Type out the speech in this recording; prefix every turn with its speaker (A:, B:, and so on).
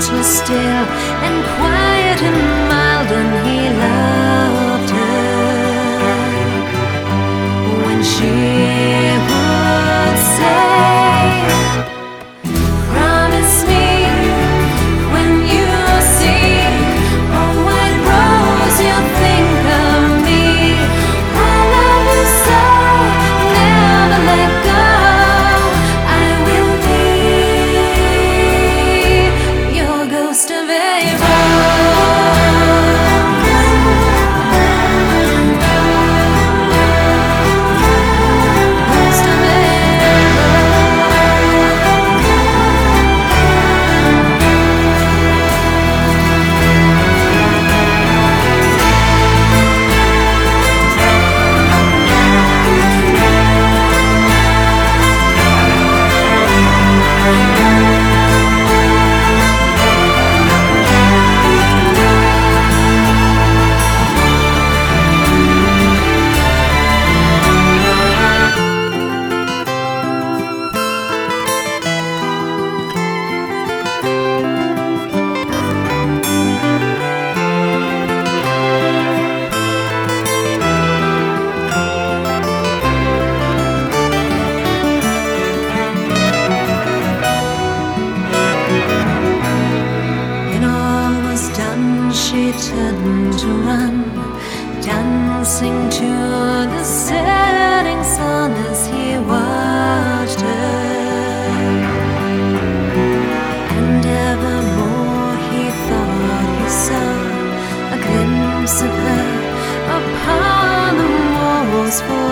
A: still and quiet in my sudden to run, dancing to the setting sun as he watched her. And evermore he thought he saw a glimpse of her upon the walls.